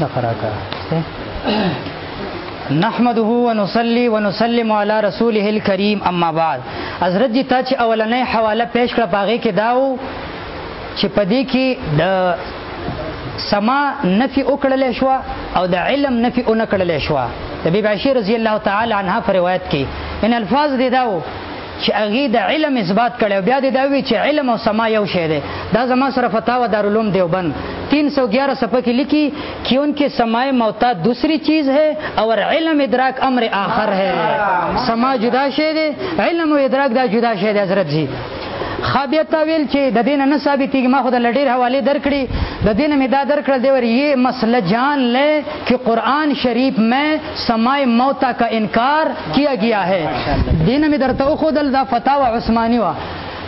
دقراکا نحمده ونصلي ونسلم على رسوله الكريم اما بعد حضرت جی تا چې اولنې حواله پیش کړه پاغه کې داو چې پدې کې د سما نفي وکړل شو او د علم نفي اون کړل شو د بی عائشه رضی الله تعالی عنها پر روایت کې ان الفاظ دي داو چې هغه د علم اثبات کړي او بیا دې دا وی چې علم او سما یو شی دی دا زما سره فتاوا دارالعلوم دیوبند 311 صفحه کې لیکي کیونکه سماع موتا دوسری چیز ہے اور علم ادراک امر آخر ہے سما جدا شی دی علم او ادراک دا جدا شی دی حضرت جی خابیا تاویل چې د دین نه ثابتېږي ما خو د لډیر حواله درکړي د دین مې دا درکړل دی ور یې مسله جان لې چې قران شریف مې سماع موتا کا انکار کیا گیا ہے دینه می درته او خودل دا فتاوا عثماني وا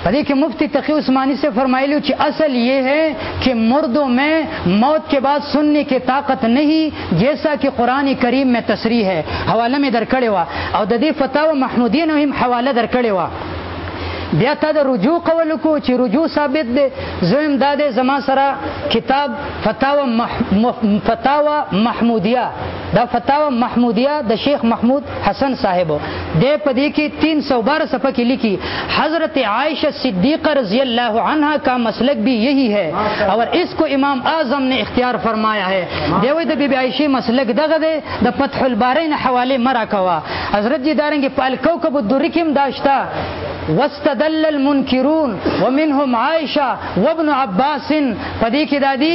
پدې کې مفتی تقی عثماني سے فرمایلی چې اصل یہ ہے کہ مردوں میں موت کے بعد سننے کی طاقت نہیں جیسا کہ قرآن کریم میں تصریح ہے حواله می درکړې وا او د دې فتاوا محمودین هم حواله درکړې وا بیا تا د رجوع قول کو چې رجوع ثابت دی زم دا د زما سره کتاب فتاوا مح... فتاوا محمودیه دا فتاوا محمودیه د شیخ محمود حسن صاحب د پدې کې 312 صفحه کې لیکي حضرت عائشہ صدیقہ رضی اللہ عنہا کا مسلک بھی یہی ہے اور اس کو امام اعظم نے اختیار فرمایا ہے دیوې د بیبي عائشہ مسلک دغه دی د فتح البارین حواله مرا کوا حضرت جی دارنګ په الکوكب الدری کې داشتا واستدل المنکرون ومنهم عائشه وابن عباس پدې کې دادی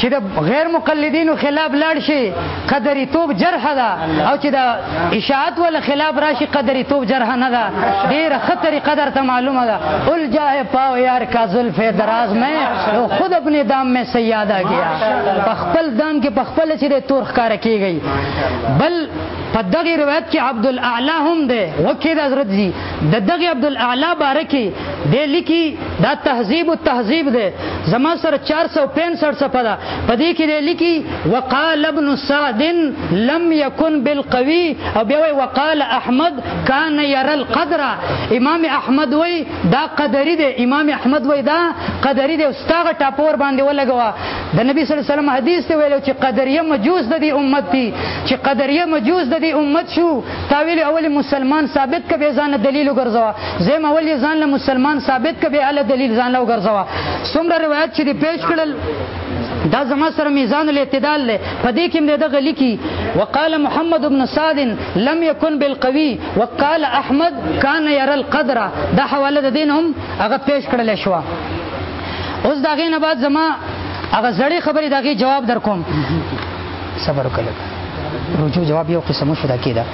چې د غیر مقلدینو خلاف لاړ شي قدرې توب جرح ده او چې د اشاعت ول خلاف راشي قدرې توب جرح نه ده ډیر خطر قدر ته معلومه ده ال جاه پاو یار کا زلف دراز میں او خود اپنے دام میں سیادہ گیا په خپل دام کې په خپل چې د تور ښکار کیږي بل په دغه روایت کې عبد الاعلى هم ده وکړه حضرت جی د دغه عبد الاعلى باره کې د لیکي دا تهذیب او تهذیب ده زما سره 465 صفحه ده په دې کې د لیکي وقال ابن سعد لم يكن بالقوي او بیا وی وقال احمد كان يرى القدر امام احمد وی دا قدری ده امام احمد وی دا قدری ده استاد ټاپور باندې ولګوا د نبی صلی الله علیه وسلم حدیث ته ویلو چې قدریه مجوس د دې امت دي چې قدریه مجوس د دې امت شو تا ویلی اول مسلمان ثابت کبه ځان دلیل وګرځوا زم اول ځان له مسلمان ثابت کبه ال دلیل ځان له وګرځوا څومره روایت چې دی پیش کړل دا زما سره میزان الاعتدال له پدې کې مده دغه لیکي وقال محمد بن سعد لم يكن بالقوي وقال احمد كان يرى القدر دا حواله د دین هم هغه پیش کړل شو اوس دا غینه بعد زما هغه زړې خبرې دغه جواب در کوم صبر وکړه رجوع جواب یو قسم شو دا کېده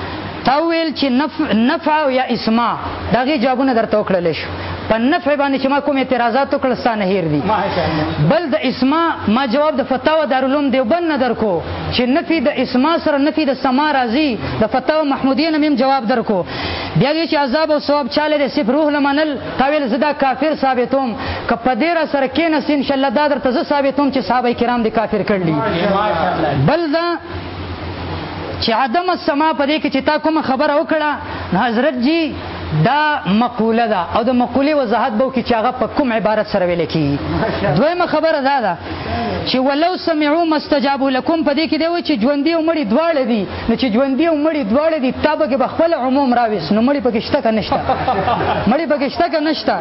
تا ویل چې نف... نفع یا اسماع دغه جوابونه درته وکړل شو په نفع باندې چې ما کوم اعتراضات وکړل ستانه هیر دي بل د اسماع ما جواب د فتاوا دارالعلوم دیوبند نه درکو چې نفي د اسماع سره نفي د سما راځي د فتاوا محمودیه نه جواب درکو بیا چې عذاب او ثواب چاله د صفر روح لمنل تا ویل زه دا کافر ثابتوم که په دې را سره کېناست انشاءالله دا درته زه ثابتوم چې صحابه کرام دې کافر کړلي بل دا چې عدم السما په دې کې چې تا کومه خبره وکړه حضرت جی دا مقوله ده او د مقولې وضاحت به وکړي چې هغه په کوم عبارت سره ویل کېږي دویمه خبره دا ده چې ولو سمعو مستجابو لکم په دې کې دی چې ژوندي او مړي دواړه دي نو چې ژوندۍ او مړي دواړه دي تا به کې په خپل عموم راويس نو مړي پکې شته که نشته مړي پکې شته که نشته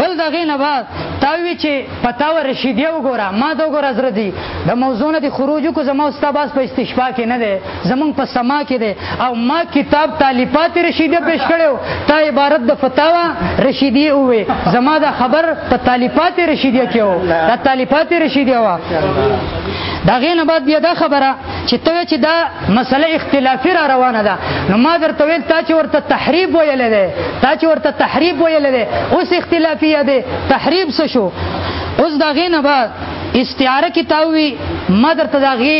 بل دغه نه بعد تاوی چې پتاو رشیدیه وګوره ما دا وګوره زره دي د موضوع نه دي خروج کو زما استاد باس په استشفاء کې نه ده زمونږ په سما کې ده او ما کتاب تالیفات رشیدیه پیش کړو تا عبارت د فتاوا رشیدیه وې زما دا خبر په تالیفات رشیدیه کې و دا تالیفات رشیدیه و دا غینه بعد بیا دا خبره چې ته چې دا مسله اختلافي را روانه ده نو ما درته ویل تا چې ورته تحریب ویل دی تا چې ورته تحریب ویل دی اوس اختلافي دی تحریب څه شو اوس دا غینه بعد استعاره کې تاوي ما درته دا غي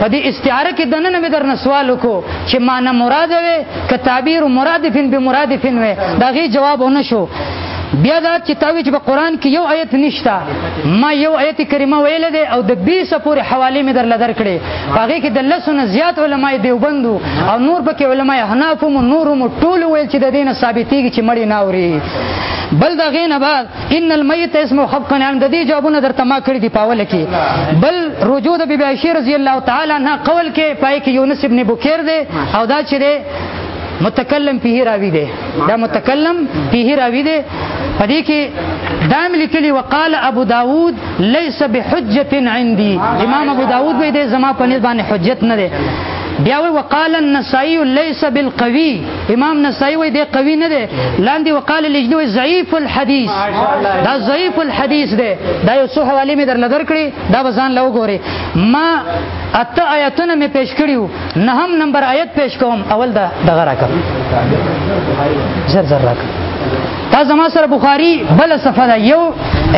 په دې استعاره کې دنه نه در سوال وکړو چې معنی مراد وي ک تعبیر مرادفین به مرادفین وي دا غي جواب ونه شو بیا دا چې تاوی چې په قران کې یو آیت نشته ما یو آیت کریمه ویل دی او د 20 پورې حواله مې درل درکړې هغه کې د لسونه زیات علما دیوبندو او نور پکې علما حناف او نور مو ټول ویل چې د دینه ثابتېږي چې مړی نه اوري بل دا غین بعد ان المیت اسم حق نعم د دې جوابونه درته ما کړی دی پاول کې بل رجوع د بیبي عائشه رضی الله تعالی عنها قول کې پای کې یونس ابن بکیر دی او دا چې متکلم پیه راوی دی دا متکلم فيه راوی دی پدې کې دام لیکلی وقال ابو داود ليس بحجه عندي امام ابو داود به دې زما په نسبت باندې حجت نه دی بیا وی وقال النسائی ليس بالقوي امام نسائی وی دی قوی نه دی لاندې وقال لجنوی ضعیف الحديث دا ضعیف الحديث دی دا یو څه حواله می در لدر کړی دا بزان لو ګوري ما اته آیتونه می پیش کړیو نهم نمبر آیت پیش کوم اول دا دغه راکم زر زر راکم تا زما سره بخاری بل صفحه دا یو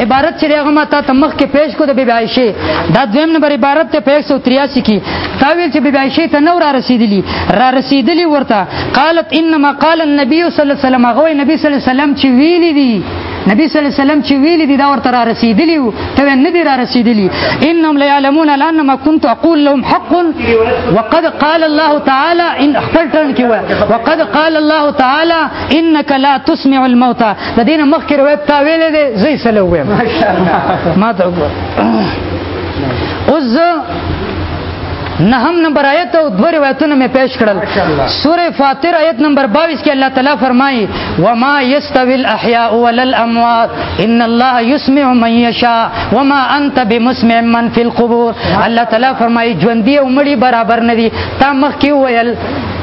عبارت چې هغه ما ته مخ کې پیش کو د بیبي عائشه دا دویم نمبر عبارت ته 183 کې تا ویل چې بیبي عائشه ته نور را رسیدلی را رسیدلی ورته قالت انما قال النبي صلی الله علیه وسلم غوي نبی صلی الله علیه وسلم چې ویلی دي نبی صلی الله علیه وسلم چې ویل دي دا ورته را رسیدلی وو ته نه دي را رسیدلی انهم لا يعلمون لان ما كنت اقول لهم حق وقد قال الله تعالى ان خپل ټرن کې وای وقد قال الله تعالى انك لا تسمع الموتى د دین مخکې روایت تا ویل دي زې سلو وایم ما ته اوس نهم نمبر آیت او دو روایتونه مې پیش کړل سوره فاطر آیت نمبر 22 کې الله تعالی فرمایي وما يستوي الاحياء ولا الاموات ان الله يسمع من يشاء وما انت بمسمع من في القبور الله تعالی فرمایي ژوند دی او مړي برابر نه دي تا مخ کې ویل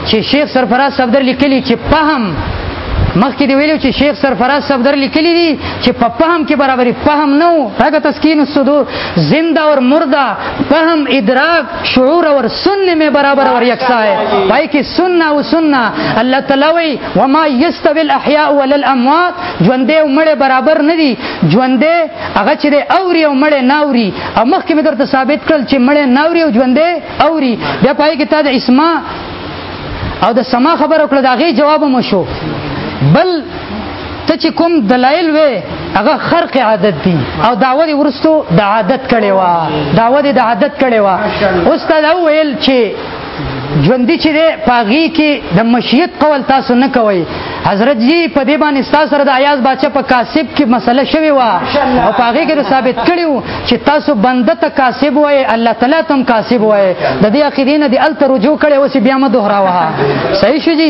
چې شیخ سرفراز صفدر لیکلی چې فهم مخکې دی ویلو چې شیخ سرفراز صفدر لیکلی دي چې په فهم کې برابرې فهم نه و هغه تسکین الصدور زنده اور مرده فهم ادراک شعور اور سننے میں برابر اور یکساں ہے بھائی کہ سننا و سننا اللہ تعالی وی وما یستوی الاحیاء وللاموات ژوندې او مړې برابر نه دي ژوندې هغه چې د اوري او مړې ناوري او مخکې مې درته ثابت کړل چې مړې ناوري او ژوندې اوري بیا پای کې تا د اسما او د سما خبر وکړه دا غي جواب مو شو بل ته چې کوم دلایل وې هغه خرق عادت دي او داوود ورستو د عادت کړي وا داوود د عادت کړي وا استاد اول چې ژوندۍ چې ده پاغي کې د مشیت قول تاسو نه کوي حضرت جی په دې باندې تاسو سره د ایاز بچا په کاسب کې مسله شوی و او پاغي کې ثابت کړیو چې تاسو بنده ته کاسب وای الله تعالی تم کاسب وای د دې عقیدې نه د الته رجوع کړي اوس بیا مدهراوه صحیح شو جی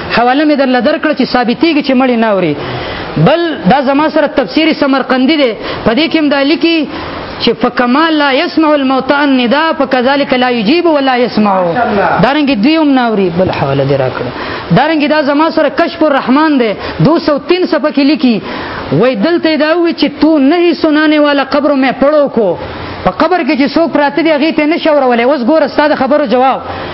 حواله مې درله درکړه چې ثابتېږي چې مړی نه اوري بل دا زما سره تفسیر سمرقندی دی په دې کې هم دا لیکي چې فکما لا يسمع الموت النداء فكذلك لا يجيب ولا يسمع دارنګ دیوم ناوري بل حواله دی راکړه دارنګ دا زما سره کشف الرحمن دی 203 صفحه کې لیکي وای دلته دا وی چې تو نه سنانه والا قبر مې پړو کو په قبر کې چې څوک پراته دی هغه ته نشورولې اوس ګوره ستاسو خبرو جواب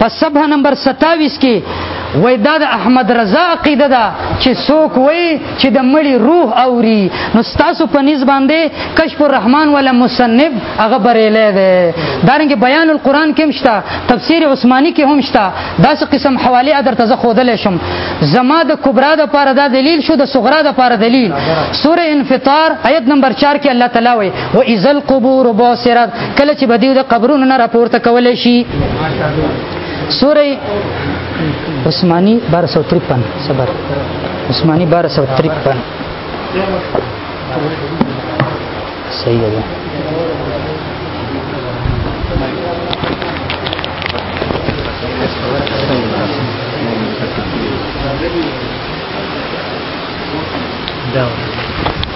په صفحه نمبر 27 کې وای دا د احمد رضا عقیده ده چې څوک وای چې د مړي روح اوري نو تاسو په نس باندې کشف الرحمن ولا مصنف هغه بریلې ده دارنګ بیان القرآن کې مشته تفسیر عثماني کې هم شته داسې قسم حواله ادر تزه خودل شم زما د کبرا د پاره دا دلیل شو د صغرا د پاره دلیل سوره انفطار آیت نمبر 4 کې الله تعالی وای و اذا القبور بوسرت کله چې بدیو د قبرونو نه راپورته کول شي سوره عثماني 1253 صبر عثماني 1253 صحیح ده Thank you.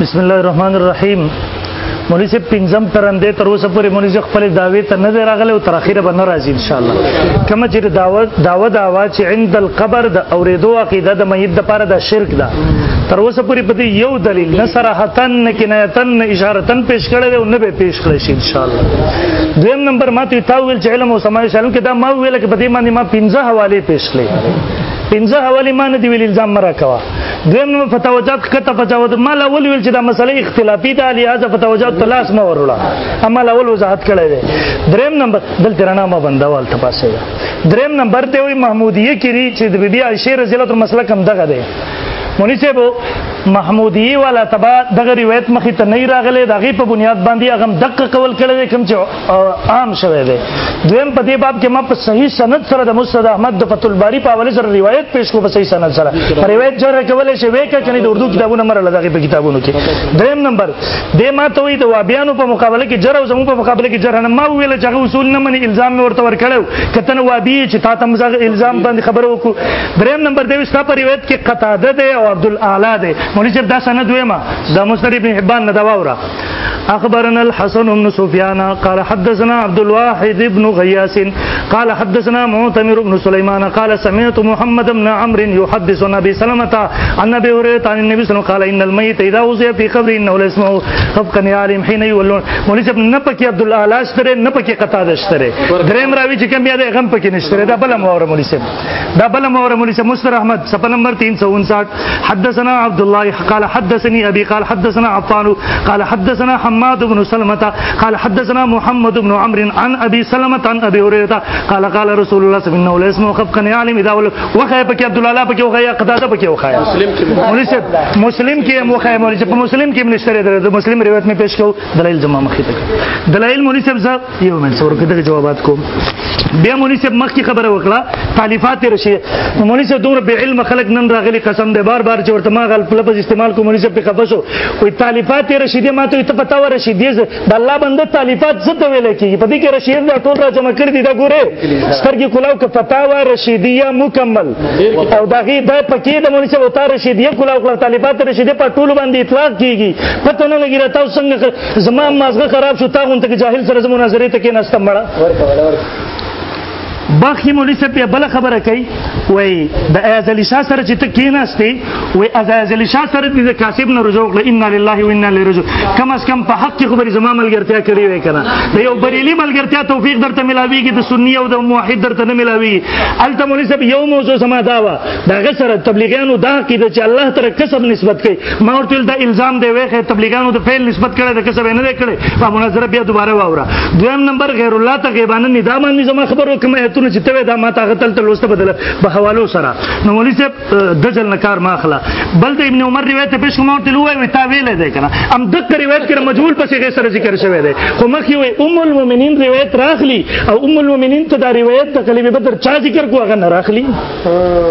بسم الله الرحمن الرحیم مولوی صاحب پنځم ترندې تر اوسه پورې مولوی صاحب خپل داوی ته نه دی راغلی او تر اخره به نه راځي ان شاء الله کوم چې دعوت دعوت دعوا چې عند القبر د اوریدو عقیده د میت د پاره د شرک ده تر اوسه پورې په دې یو دلیل نه صراحتن نه کنایتن نه اشارتن پیش کړی دی او نه به پیش کړی شي ان شاء الله دویم نمبر ما ته تا ویل چې علم او سماج شالم کې دا ما ویل کې په دې باندې ما 15 حواله پیش کړې 15 حواله ما نه دی ویل الزام مرا کوا دویم نو فتاوجات کته فتاوت مال اول ویل چې دا مسله اختلافي ده لہذا فتاوجات تلاش ما وروړه اما اول وضاحت کړی دی دریم نمبر دلته رانه ما بندوال ته پاسه دریم نمبر ته وی محمودیه کری چې د بیبي عائشه رضی الله عنها مسله کم دغه ده مونږ سبو محمودی والا تبا دغه روایت مخې ته نه راغله دغه په بنیاد باندې هغه دقه قول کړی کوم چې عام شوه دی دویم په دې باب کې ما په صحیح سند سره د مسند احمد د فتح الباری په حواله سره روایت پیش کو په صحیح سند سره په روایت جره کولای شي وې کچنې د اردو کتابونو مر لږه په کتابونو کې دریم نمبر د ما ته وی د وابیانو په مقابله کې جره زمو په مقابله کې جره نه ما ویل چې اصول نه مني الزام مې ورته ورکړو کته نو وابی چې تا ته مزه الزام باندې خبر وکړو دریم نمبر د وستا په روایت کې قطاده ده او عبد الاعلی ده مولوی صاحب دا سند وې ما د مسند ابن حبان نه دا وره اخبرنا الحسن بن سفيان قال حدثنا عبد الواحد بن غياس قال حدثنا معتمر بن سليمان قال سمعت محمد بن عمرو يحدث عن ابي سلمة عن ابي هريره عن النبي صلى الله عليه وسلم قال ان الميت اذا وضع في قبره انه لا يسمع خفق نعالم حين يولون مولوی صاحب نه پکې عبد الله لاش ترې نه پکې قطا دشتره دریم راوی چې کوم بیا د غم پکې نشتره دا بل مور مولوی صاحب دا بل مور مولوی سے مستر احمد صفحہ نمبر 359 حدثنا عبد الله قال حدثني ابي قال حدثنا عفان قال حدثنا حماد بن سلمة قال حدثنا محمد بن عمرو عن ابي سلمة عن ابي هريره قال قال رسول الله صلى الله عليه وسلم خفق عالم اذا ول وخه پکې عبد الله پکې وخه قتاده پکې وخه مسلم کې مولوی سے مسلم کې وخه مولوی سے مسلم کې منشتره ده مسلم روایت میں پیش کو دلائل زمام خیته دلائل مولوی سے یو من څور کده جوابات کوم بیا مولوی صاحب مخکې خبره وکړه تالیفات رشي مولوی صاحب دومره به علم خلک نن راغلي قسم دی بار بار چې ورته ما غل لفظ استعمال کوم مولوی صاحب په خبر شو وي تالیفات رشي دي ما ته ته پتا و رشي دي د الله بنده تالیفات څه ته ویل کیږي په دې کې رشي دا ټول را جمع کړی دی دا ګوره سترګې کولاو ک فتاوا رشیدیه مکمل او دا غي د پکې د مولوی صاحب او تار رشیدیه کولاو کړه تالیفات رشیدیه په ټول باندې اطلاق کیږي پته نه لګی راته څنګه زما مازغه خراب شو تا غونته کې جاهل سره زموږ نظرې ته کې نستم مړه باخی مولوی صاحب په بل خبره کوي وای د ازلی شاه سره چې ته کیناستی وای از ازلی شاه سره د کاسب نه رجوع کړ ان لله و انا الیه رجوع کم از کم په حق خبرې زما ملګرتیا کړی وای کنه د یو بریلی ملګرتیا توفیق درته ملاویږي د سنی او د موحد درته نه ملاویږي الته مولوی صاحب یو موضوع سما دا و دا غسر تبلیغیانو دا کی چې الله تر کسب نسبت کوي ما ورته دا الزام دی وخه تبلیغیانو د فعل نسبت کړي د کسب نه کړي په مناظره بیا دوباره واوره دویم نمبر غیر الله ته غیبانه نه دا باندې زما خبرو کومه هتونه چې ته دا ما ته غتل ته لوسته بدله په حوالو سره نو مولوی صاحب دجل نکار ما اخلا بل د ابن عمر روایت په شکم ورته لوی وي تا ویل دی کنه ام د روایت کړه مجهول پسې غسر ذکر شوی دی خو مخ یو ام المؤمنین روایت راخلی او ام المؤمنین ته دا روایت د کلمه بدر چا ذکر کوغه نه راخلی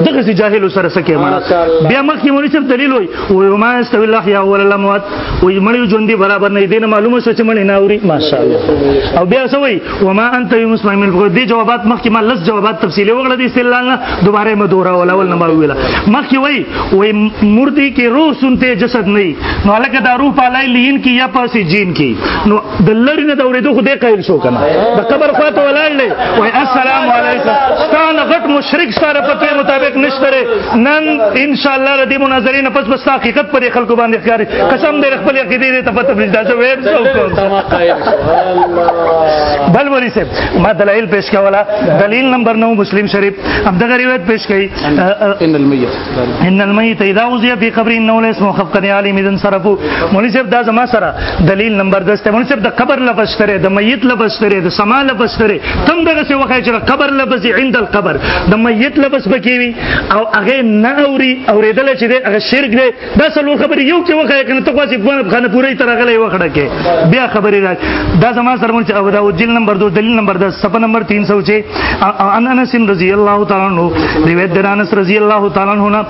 دغه سي جاهل سره سکه مړه بیا مخکې مونږ سره دلیل وای او ما استوی الله یا اول الاموات او مړ ژوند دی برابر نه دینه معلومه شو چې مړ نه اوري ماشاء الله او بیا سوي و ما انت مسلم من فقط دي جوابات مخکې ما لس جوابات تفصیلی وغړه دي استدلال نه دوباره ما دوره ولا ول نه ما ویلا مخکې وای وای مردي کې روح سنته جسد نه نو الکه دا روح پالای لین کې یا پاسې جین کې نو د لری نه د اورېدو خو دې قایل شو کنه د قبر خواته ولاړ لې وای السلام علیکم ستان غټ مشرک سره پته مطابق نشته نن ان شاء الله د دې مناظرې نه پس بس حقیقت پر خلکو باندې ښکاری قسم دې خپل عقیدې دې ته پته بلدا زه وېب څو بل وری سه ما دلایل پیش کولا دلیل نمبر 9 مسلم شریف هم دغه روایت پیش کړي ان المیت ان المیت اذا وزیا فی قبر انه لا اسمه خف قد عالم اذن صرفو مولوی صاحب دا زما سره دلیل نمبر 10 ته مولوی صاحب د قبر لفظ سره د میت لفظ سره د سما لفظ سره تم دغه څه وخت چې قبر لفظ عند القبر د میت لفظ پکې وي او هغه نه اوري اوریدل چې هغه شرک دی دا څلور خبرې یو کې وخت کنه ته خاصه په خانه پوره تر غلې وخړه کې بیا خبرې دا زما سره مولوی صاحب دا جلد نمبر 2 دلیل نمبر 10 صفحه نمبر 306 ان انس رضی الله تعالی عنہ روایت در انس رضی الله تعالی عنہ نا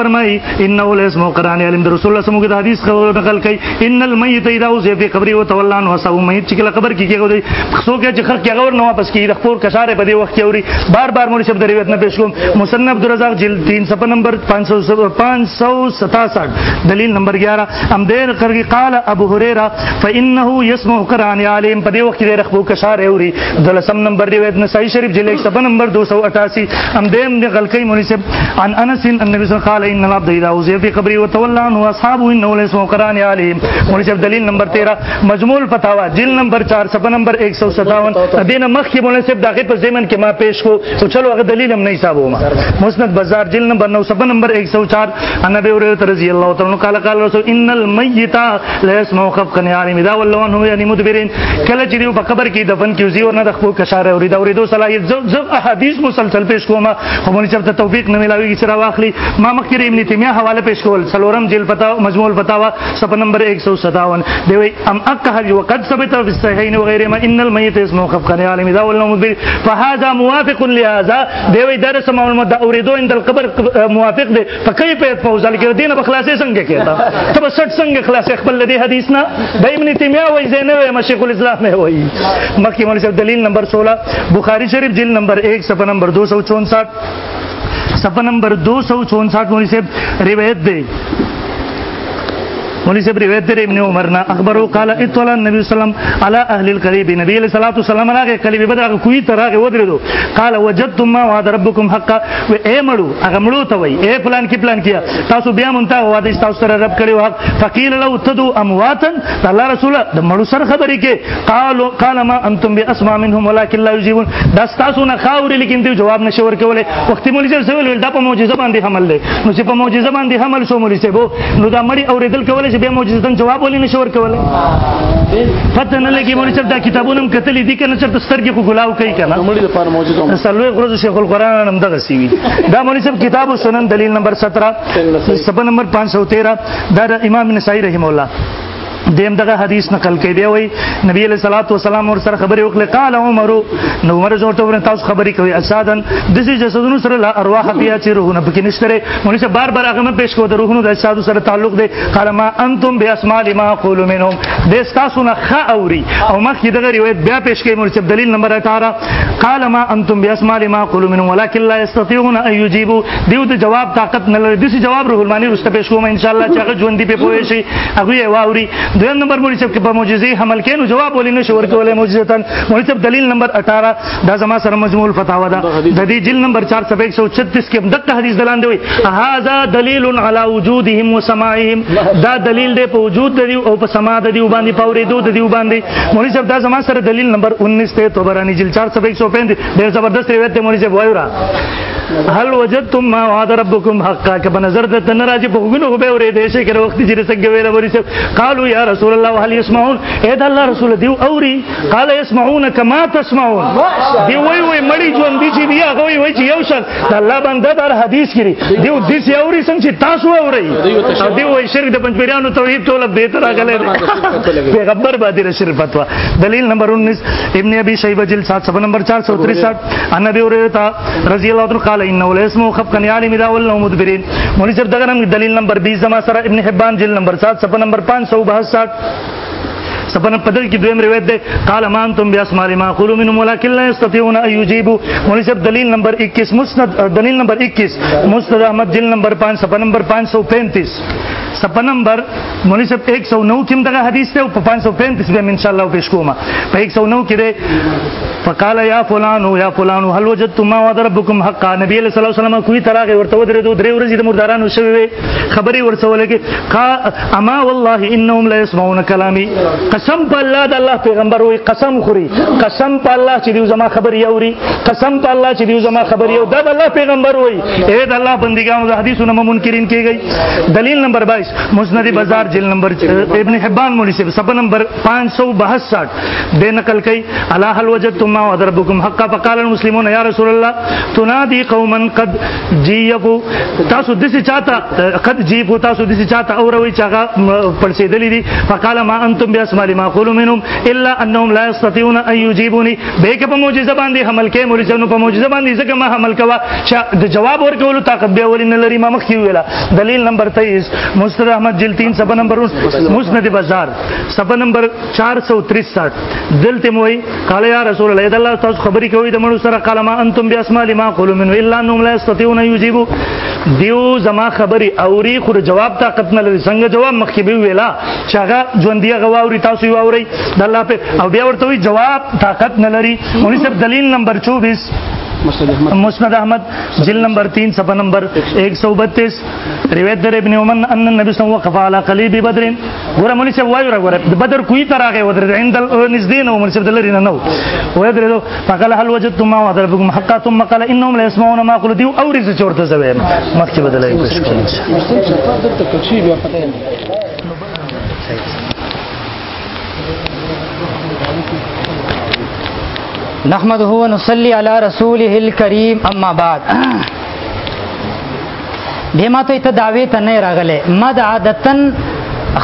فرمای انه الاسم قران علم در رسول الله صلی الله علیه وسلم حدیث خو نقل کای ان المیت اذا اوزی فی قبره وتولى عنه سو میت چې کله قبر کې کېږي دی خو کې چې خخ کې غور نه واپس کیږي د خپل کشاره په دې وخت کې اوري بار بار مور شپ د روایت نه پیش کوم مسنن عبد الرزاق جلد 3 صفحه نمبر 567 دلیل نمبر 11 امدیر قرقی قال ابو هريره فانه يسمع قران عالم په دې وخت کې رخبو کشار اوري د لسم نمبر روایت نسائی شریف جلد 100 نمبر 288 ام دیم د غلقی مناسب عن انس ان النبي صلى الله عليه وسلم قال ان العبد اذا اوزي في قبري وتولى عنه اصحابه انه لا يسمع قران عالم مناسب دلیل نمبر 13 مجموع الفتاوا جلد نمبر 4 صفحه نمبر 157 دینه مخ کې مناسب دغه په زمن کې ما پیش کو او چلو هغه دلیل هم نه حسابو ما مسند بازار جلد نمبر 9 صفحه نمبر 104 ان ابي هريره رضی الله تعالی عنہ قال قال رسول ان الميت ليس موقف قنياري مدا والله انه يعني مدبرين کله چې په قبر کې دفن کیږي او نه د خپل کشاره اوري دا اوریدو صلاحیت زو زو احادیث مسلسل پیش کومه خو مونږ چرته توفیق نه ملاوي چې را واخلي ما مخکې ابن تیمیه حواله پیش کول سلورم جیل پتا مجموع الفتاوا صفحه نمبر 157 دی وی ام اقه وقد ثبت في الصحيحين وغيرهما ان الميت اسمه موقف قنياري مدا والله مدبر فهذا موافق لهذا دی وی درس معلومات دا اوریدو عند القبر موافق دی په کوي په فوزل کې دینه په خلاصې څنګه کېتا ته به سټ څنګه خلاصې خپل دې حدیث نه د ابن تیمیه وای زینه وای مشیخ الاسلام نه وای مکی مولوی صاحب دلیل نمبر 16 بخاری شریف جلد نمبر 1 صفحه نمبر 264 صفحه نمبر 264 مولوی صاحب روایت دی مولوی صاحب روایت دی ابن عمر نه اخبرو قال اطلع النبي صلی الله علیه وسلم على اهل القريب نبی علیہ الصلوۃ والسلام راغه قریب بدر هغه کوی تر هغه ودرېدو قال وجدتم ما وعد ربكم حقا و اے مړو هغه مړو ته وای اے پلان کې پلان کیا تاسو بیا مونږ ته وعده تاسو سره رب کړی وه فقيل لو تدو امواتن الله رسول د مړو سره خبرې کې قالوا قال ما انتم باسمع منهم ولكن لا يجيبون دا تاسو نه خاوري لیکن دی جواب نشي ورکولای وخت مولوی صاحب سوال دا په معجزه باندې حمل دی نو چې په معجزه باندې حمل شو مولوی صاحب نو دا مړی اوریدل کولای شي به معجزه تن جواب ولې نشي ورکولای پته نه لګي مولوی صاحب دا کتابونه هم کتلې دي کنه چې سترګې خو ګلاو کوي کنه مړی د پاره معجزه سلوې غرض شیخ القرآن هم دغه سی وی دا مولوی صاحب کتاب سنن دلیل نمبر 17 صفحه نمبر 513 دا امام نسائی رحم الله دیم دغه حدیث نقل کوي دی وای نبی علیہ الصلوۃ والسلام ور سره خبرې وکړه قال عمر نو عمر زو ته ورته تاسو خبرې کوي اسادن د دې جسدونو سره لا ارواح بیا چې روحونه پکې نشته مونږ سره بار بار هغه پیش کوو د روحونو د اسادو سره تعلق دی قال ما انتم باسماء لما قول منهم د تاسو نه خ اوري او مخکې دغه روایت بیا پیش کوي مونږ دلیل نمبر 18 قال ما انتم باسماء لما قلوا منهم ولكن لا يستطيعون ان يجيبوا دیو ته جواب طاقت نه لري دسی جواب روح المانی رسته پیش کوم ان شاء الله چې هغه ژوند دی په پوهې شي هغه یې واوري دویم نمبر مولوی صاحب کې په معجزې حمل کینو جواب ولې نشو ورکولې معجزه تن مولوی صاحب دلیل نمبر 18 دا زما سره مجموع الفتاوا ده د دې جلد نمبر 4 صفحه 136 کې دغه حدیث دلاندې وي هاذا دلیل علی وجودهم وسماعهم دا دلیل دی په وجود دی او په سما دی باندې پورې دوه دی باندې مولوی صاحب دا زما سره دلیل نمبر 19 ته طبرانی جلد 4 صفحه 135 ډیر زبردست روایت ته مولوی صاحب وایو را هل وجدتم ما وعد ربكم حقا که په نظر د تن راځي په غوګونو به اورې دې شي کړه وخت چې څنګه ویل مولوی صاحب قالو یا رسول الله وهل يسمعون اے دا الله رسول دیو اوري قال يسمعون كما تسمعون دی وای وای مړی ژوند دي چې بیا غوي وای چې یو شخص د الله بنده در حدیث کړي دیو د سی اوري څنګه چې تاسو اوري او دیو وای شرک د پنځپیرانو توحید ټول به تر غلې پیغمبر باندې رسول فتوا دلیل نمبر 19 ابن ابي شيبه جلد 7 نمبر 463 ان ابي هريره رضی الله عنه قال انه لا اسمه خف كن يعلم اذا ولوا مدبرين مولوی صاحب دغه دلیل نمبر 20 زما سره ابن حبان جلد نمبر 7 صفحه نمبر 562 سپنه پدل کې دویم روایت ده قال ما انتم باسماء ما قولوا منهم ولكن لا يستطيعون ان يجيبوا مولوی صاحب دلیل نمبر 21 مسند دلیل نمبر 21 مسند احمد جلد نمبر 5 صفحه نمبر 535 صفحه نمبر مولوی صاحب 109 کې دغه حدیث ته په 535 به ان شاء الله پیش کوم په 109 کې ده فقال يا فلان يا فلان هل وجدتم ما وعد ربكم حقا نبی صلی الله علیه وسلم کوی تراغه ورته ودرې دوه درې ورځې د مردارانو شوی خبري ورسولې کې اما والله انهم لا يسمعون كلامي قسم په الله د الله پیغمبر وي قسم خوري قسم په الله چې دیو زما خبر یوري قسم په الله چې دیو زما خبر یو دا د الله پیغمبر وي اے د الله بندګانو د حدیثونو منکرین کیږي دلیل نمبر 22 مسند بازار جلد نمبر ابن حبان مولوی صاحب صفحه نمبر 562 به نقل کوي الا هل وجدتم ما وضربكم حقا فقال المسلمون يا رسول الله تنادي قوما قد جی یفو تاسو دسی چاته قد جی یفو تاسو دسی چاته او روي چاغه پړسیدلې دي فقال ما انتم باسماء ما قول منهم الا انهم لا يستطيعون ان يجيبوني به کې په معجزه باندې حمل کې مرجنو په معجزه باندې ځکه ما حمل کوا چې د جواب ورکولو طاقت به ولې نه لري ما مخ کې ویلا دلیل نمبر 23 مستر احمد جلد 3 صفحه نمبر مسند بازار صفحه نمبر 463 دلته موي قال يا رسول الله اذا الله تاسو خبري کوي د مړو سره قال ما انتم باسماء لما قولوا من الا انهم لا يستطيعون يجيبوا دیو زما خبري اوري خو جواب طاقت نه لري څنګه جواب مخکې به ویلا چې هغه ژوندۍ غواوري تاسو یو اوري د الله په او بیا ورته وی جواب طاقت نه لري ونی سب دلیل نمبر 24 مسند احمد جل نمبر تین صفحہ نمبر ایک سو بتیس روایت در ابن عمر ان النبی صلی اللہ علیہ وسلم وقف علی قلیب بدر ګوره مونږ چې وایو را ګوره د بدر کوی تر هغه ودر د عند نږدې نه مونږ چې د لری نه نو وای درې دو فقال هل وجدتم ما وعد ربكم حقا ثم قال انهم لا يسمعون ما قلت او رز چورته زوی مخکې بدلای کوش کوي نحمده ونصلي على رسوله الكريم اما بعد به ماته ته داوی ته نه راغله مد عادتن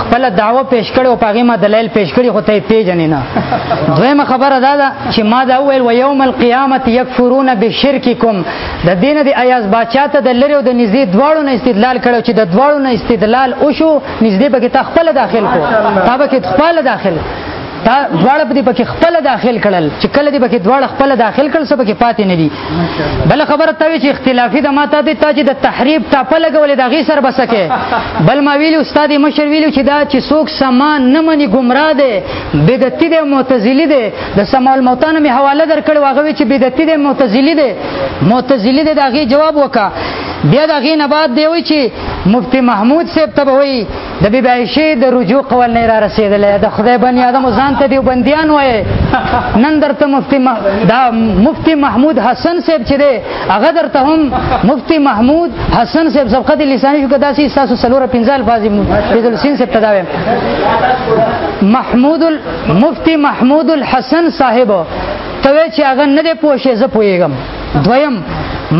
خپل دعوه پیش کړي او پاغه ما دلایل پیش کړي خو ته پیژنې نه دویمه خبره دا ده چې ما دا ویل و یوم القیامت یکفرون بشرککم د دین د ایاز بچا ته د لری او د نږدې دواړو نه استدلال کړو چې د دواړو نه استدلال او شو نږدې به کې ته خپل داخل کو تا به کې خپل داخل دا دواړه په دې پکې خپل داخل کړل چې کله دې پکې دواړه خپل داخل کړل څه پکې پاتې نه دي بل خبره ته چې اختلافي د ماته دې ته چې د تحریب ټاپه لګولې دا غي سر بسکه بل ما ویلو استاد مشر ویلو چې دا چې څوک سمان نه مني گمراه دي بدعتي دي معتزلي دي د سمال موتانه می حواله درکړ واغوي چې بدعتي دي معتزلي دي معتزلي دي دا غي جواب وکا بیا دا غي نه بعد دی وی چې مفتی محمود صاحب ته وی د بی بایشي د رجوع قول نه را رسیدلې د خدای بنی آدم ځان ته دی بندیان وای نن درته مفتی مح... دا مفتی محمود حسن صاحب چې دی هغه درته هم مفتی محمود حسن صاحب سبقت لسانی شو کدا سي تاسو سلور پنځال فاز فضل سین صاحب تداوي محمود ال... مفتی محمود الحسن صاحب ته چې هغه نه دی پوښې زه پوېږم دویم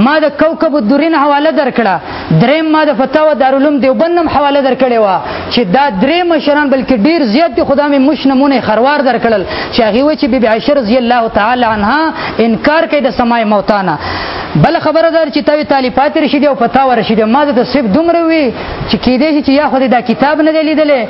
ما د کوكب الدرین حواله درکړه دریم ما د فتاوا دارالعلوم دیوبند هم حواله درکړې و چې دا درې مشران بلکې ډیر زیات دي خدای مې مش نمونه خروار درکړل چې هغه و چې بیبي عائشه رضی الله تعالی عنها انکار کوي د سماع موتانا بل خبره دار چې تاوی طالبات رشید او فتاوا رشید ما د صرف دومره وی چې کېدې چې یا خو دا کتاب نه دی لیدلې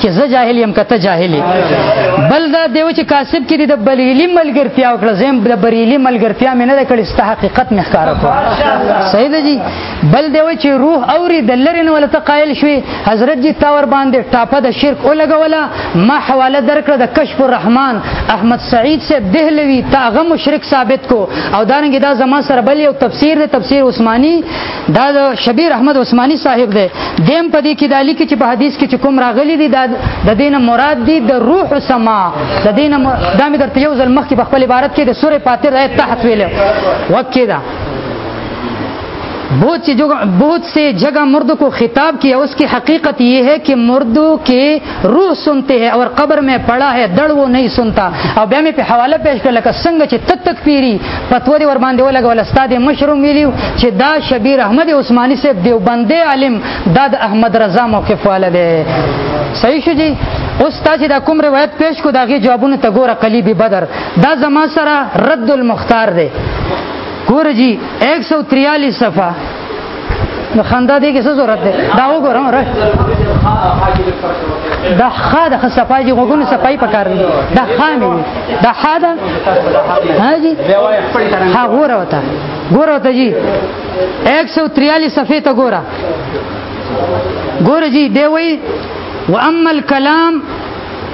چې زه جاهل یم کته جاهلی بل دا دیو چې کاسب کې د بریلی ملګرتیا او کړه زم د بریلی ملګرتیا مې نه کړې ست حقیقت مې ښکار کړ صحیح دی جی بل دیو چې روح اوري د لری نه ولته قائل شوی حضرت جی تاور باندې ټاپه د شرک او لګولا ما حواله درکړه د کشف الرحمن احمد سعید سے دهلوی تاغه مشرک ثابت کو او دانګه دا زما سره بل یو تفسیر د تفسیر عثماني دا د شبیر احمد عثماني صاحب دی دیم په دې کې د علی کې چې په حدیث کې چې کوم راغلی دی دا د دین مراد دی د روح سما د دین دا مې درته یو ځل مخکې په خپل عبارت کې د سورې فاتر آیت تحت ویل وکې دا بہت سی جگہ بہت سے جگہ مردوں کو خطاب کیا اس کی حقیقت یہ ہے کہ مردوں کے روح سنتے ہے اور قبر میں پڑا ہے دڑ وہ نہیں سنتا او بیا مې په حواله پیش کړل لکه څنګه چې تک تک پیری پتوري ور باندې ولګ ول استاد مشروم ویلی چې دا شبیر احمد عثماني صاحب دیوبندې عالم دا د احمد رضا موقف والا دی صحیح شو جی اوس تاسو دا کوم روایت پیش کو داغه جوابونه ته ګوره قلیبی بدر دا زما سره رد المختار دی ګوره جی 143 صفحه نو خندا دې کې څه ضرورت ده دا وګورم را دا خا د صفای دي غوګونه صفای پکار دي دا خا مې دا خا ده ها جی ها ګوره وتا ګوره وتا جی 143 صفحه ته ګوره ګوره جی دی وای واما الكلام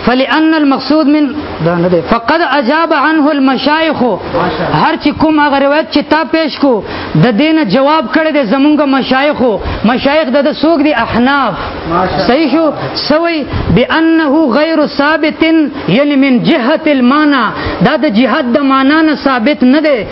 فلأن المقصود من دا نه دی فقد اجاب عنه المشايخ هر چې کوم هغه روایت چې تا پیش کو د دین جواب کړی دی زمونږ مشایخ مشایخ د سوق دی احناف صحیح شو سوی بانه غیر ثابت یعنی من جهه المعنى دا د جهاد د معنا نه ثابت نه دی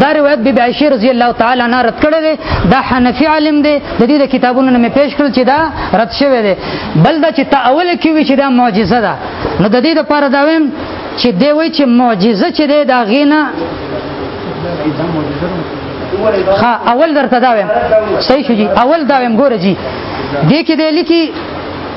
دا روایت بی بی عائشه رضی الله تعالی عنها رد کړی دی دا حنفی عالم دی د دې د کتابونو نه پیش کړل چې دا رد شوی دی بل دا چې تاول کې وی چې دا معجزه ده نو د دې لپاره دا ویم چې دی وی چې معجزه چې دی دا غینه ها اول درته دا ویم صحیح شو جی اول دا ویم ګوره جی دې کې دی لیکي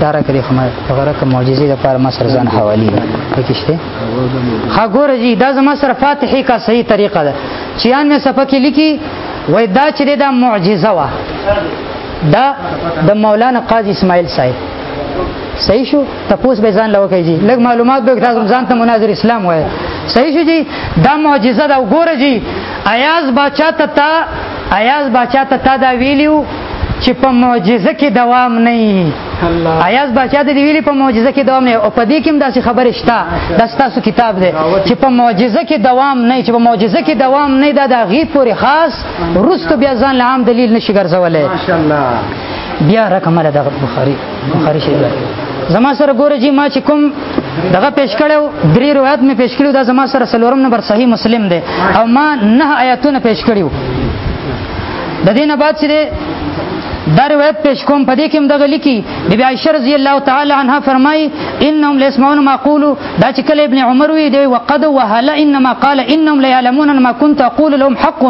دا را کړی خو ما هغه کوم معجزې د پاره ما سره ځان حوالی پکشته ها ګوره جی دا زما سره فاتحه کا صحیح طریقه ده چې ان مې صفه کې لیکي وای دا چې دا معجزه وا دا د مولانا قاضي اسماعیل صاحب صحیح شو تپوس به ځان لوکې جی لږ معلومات به تاسو ځان ته مناظر اسلام وای صحیح شو جی دا معجزه دا وګوره جی ایاز بچا ته تا ایاز بچا ته تا دا ویلیو چې په معجزه کې دوام نه وي ایاز بچا د ویلي په معجزه کې دوام نه او په دې کې هم داسې خبره شته د تاسو کتاب دی چې په معجزه کې دوام نه چې په معجزه کې دوام نه دا د غیب پورې خاص رست بیا ځان لام دلیل نشي ګرځولای ماشاءالله بیا رقم له دغه بخاری بخاری شي زما سره ګوره جی ما چې کوم دغه پیش کړو درې روایت می پیش کړو دا زما سره سلورم نمبر صحیح مسلم دی او ما نه آیاتونه پیش کړو د دینه بعد چې دا روایت پیش کوم په دې کې هم دغه لیکي د بی عائشه رضی الله تعالی عنها فرمایي انهم لسمعون ما قولو دا چې کله ابن عمر وی دی وقد وهل انما قال انهم لا يعلمون ما كنت اقول لهم حق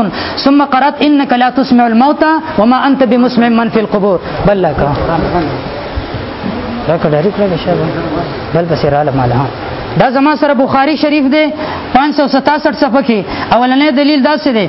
ثم قرات انك لا تسمع الموتى وما انت بمسمع من في القبور بل لك دا کډه ریکړه شابه بل پسې را لماله دا زما سره بخاری شریف دی 567 صفحه کې اولنې دلیل دا څه دی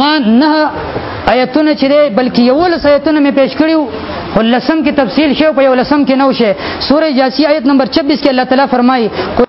ما نه آیتونه چې دی بلکې یو لس آیتونه مې پیش کړیو خو لسم کې تفصیل شو په یو لسم کې نو شي سورې جاسیه آیت نمبر 26 کې الله تعالی فرمایي